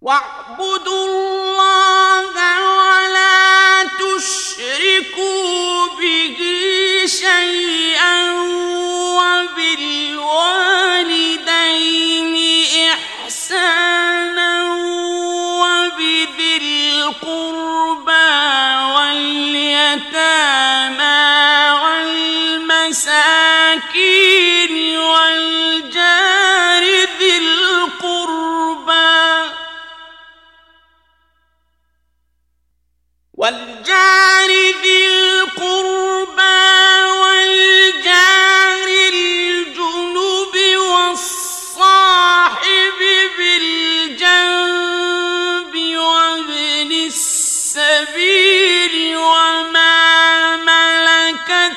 واعبدوا والجار ذي القربى والجار الجنب والصاحب بالجنب وابن السبيل وما ملكت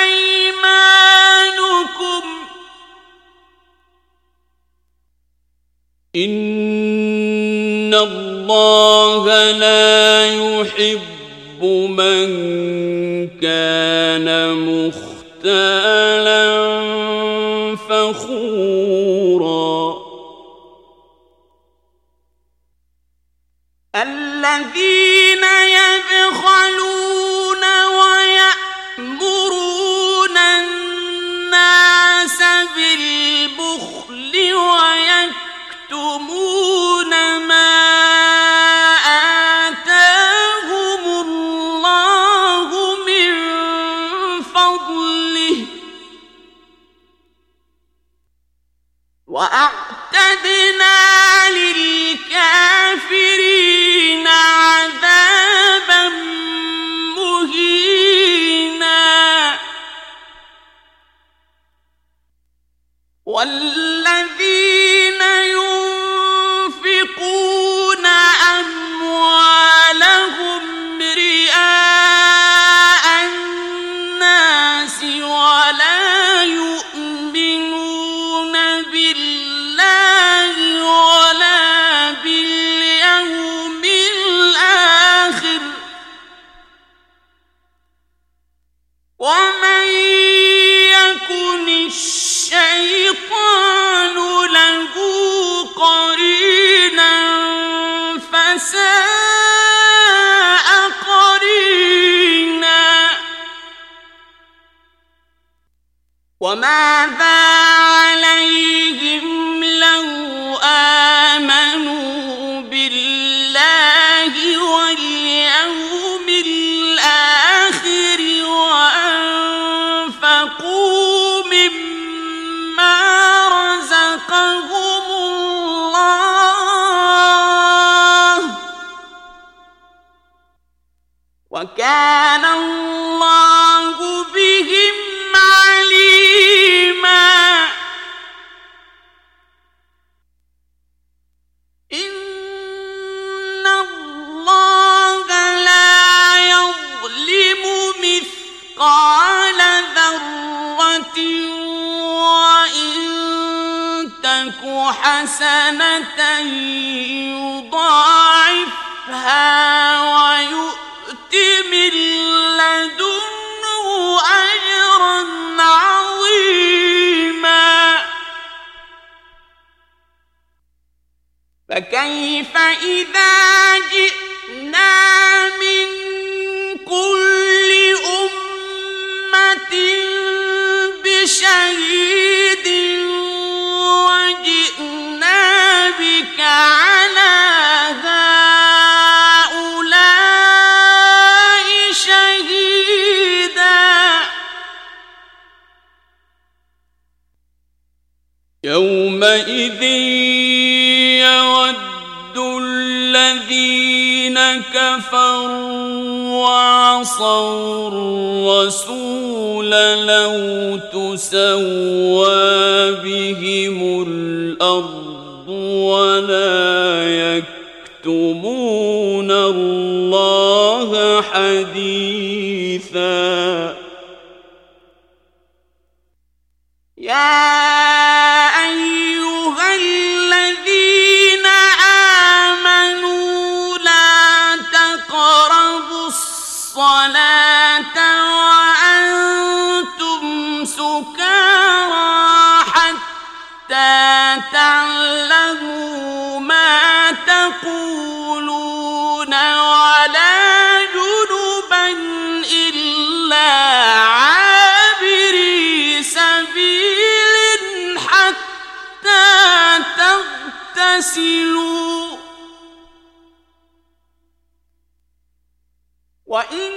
أيمانكم إن الله لا يحب من كان مختالا فخورا. الذين يبخلون وماذا عليهم لو آمنوا بالله واليوم الآخر وأنفقوا مما رزقهم الله وكان الله فكيف إذا جئنا من كل أمة بشهيد وجئنا بك على هؤلاء شهيدا يومئذ كفروا وعصوا الرسول لو تسوى بهم الأرض ولا يكتمون الله حديثا. يا وَإِن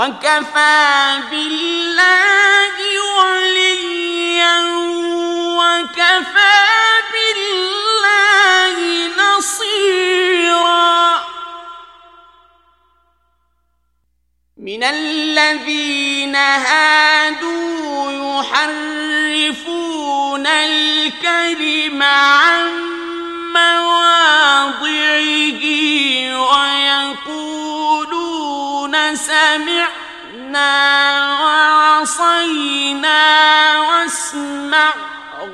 وكفى بالله وليا وكفى بالله نصيرا من الذين هادوا يحرفون الكلم عن مواضعه ويقولون سمعنا وعصينا واسمع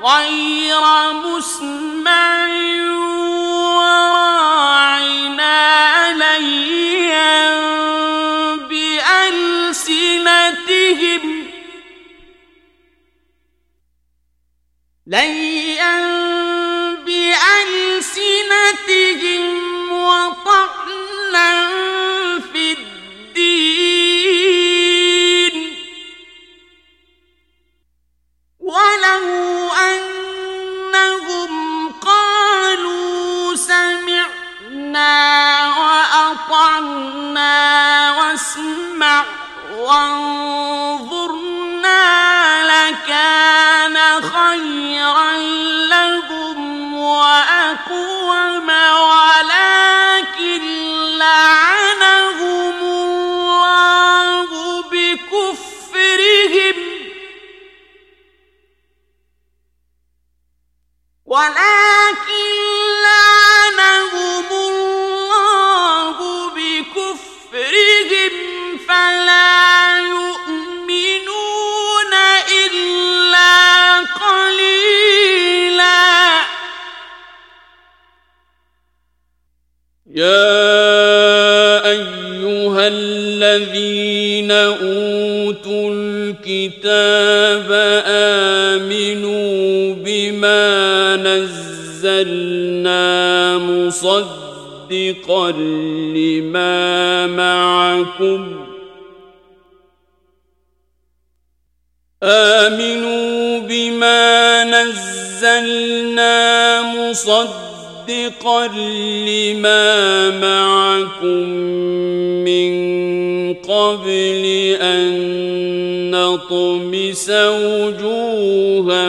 غير مسمع وراعنا ليا بألسنتهم ليا كان خيرا لهم وأقوم يا أيها الذين أوتوا الكتاب آمنوا بما نزلنا مصدقا لما معكم آمنوا بما نزلنا مصدقا مصدقا لما معكم من قبل أن نطمس وجوها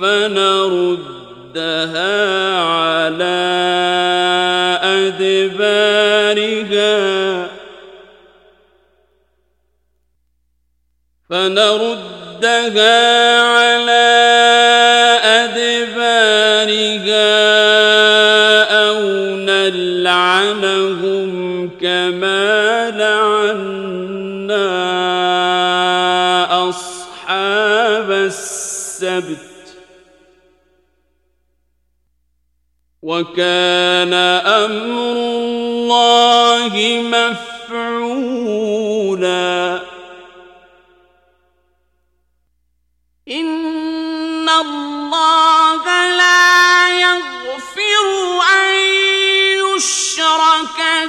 فنردها على أدبارها فنردها على أدبارها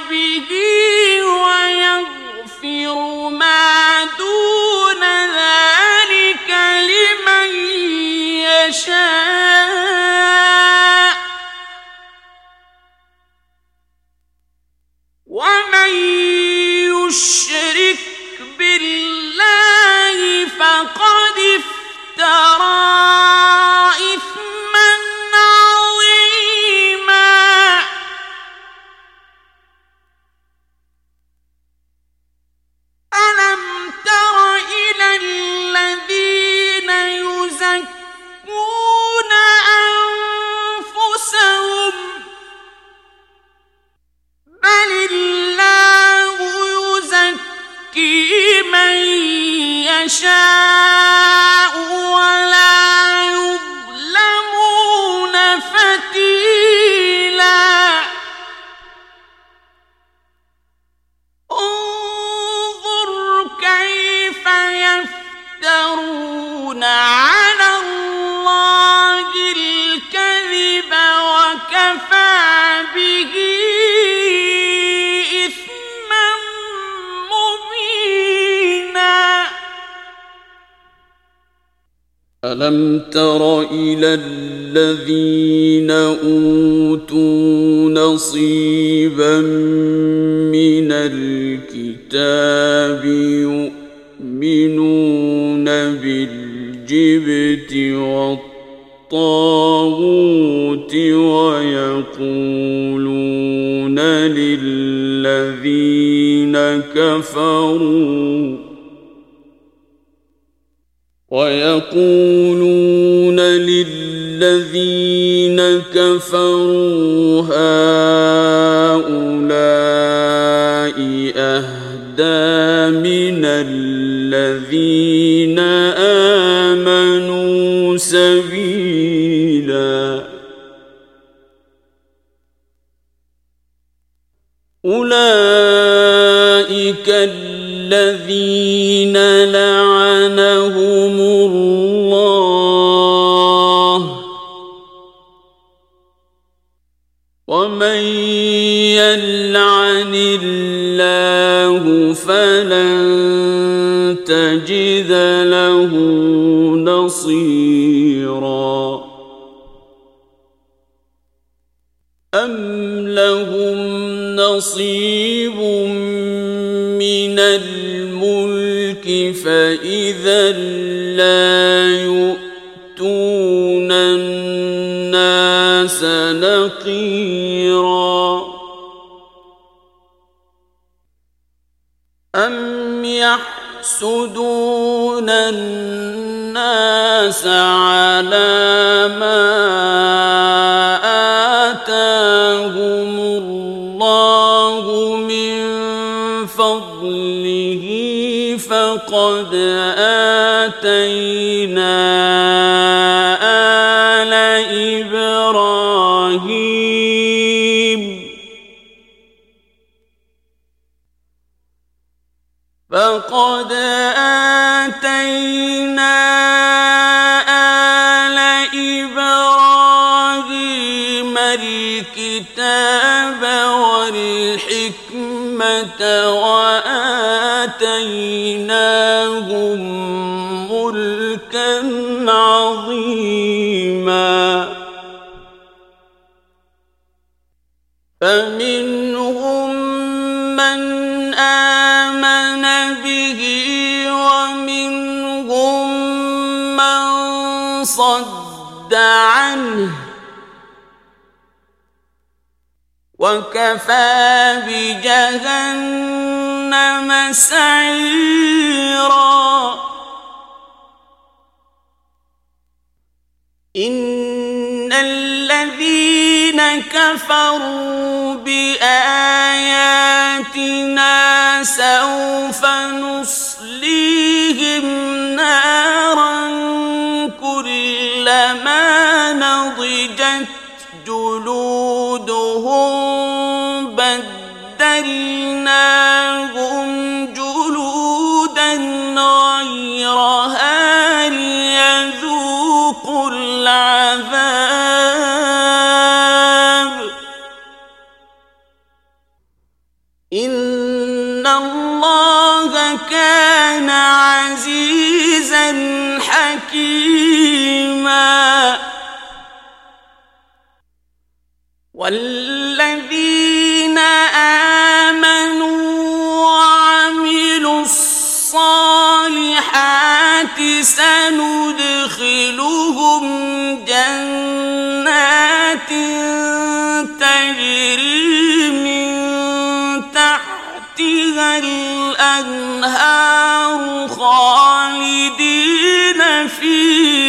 به ألم تر إلى الذين أوتوا نصيبا من الكتاب يؤمنون بالجبت والطاغوت ويقولون للذين كفروا ويقولون للذين كفروا هؤلاء أهدى من الذين تجد له نصيرا. أم لهم نصيب من الملك فإذا لا يؤتون الناس نقيرا. يحسدون الناس على ما آتاهم الله من فضله فقد عنه وكفى بجهنم سعيرا. إن الذين كفروا بآياتنا سوف نصليهم نارا كلما نضجت جلودهم حكيما والذين آمنوا وعملوا الصالحات سندخلهم جنات تجري من تحتها الأنهار